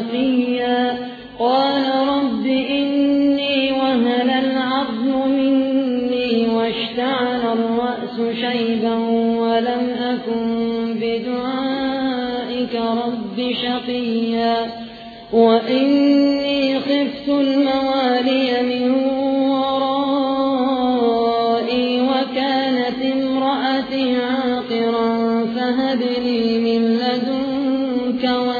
خفيا. قال رب إني وهن العظم مني واشتعل الرأس شيبا ولم أكن بدعائك رب شقيا. وإني خفت الموالي من ورائي وكانت امرأتي عاقرا فهب لي من لدنك وليا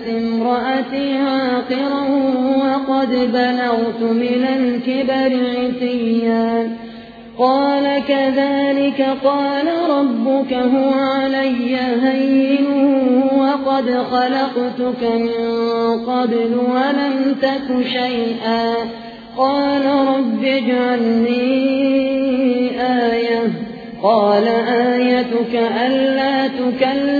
وكانت امرأتي عاقرا وقد بلغت من الكبر عتيا. قال كذلك قال ربك هو علي هين وقد خلقتك من قبل ولم تك شيئا. قال رب اجعلني آية. قال آيتك ألا تكلم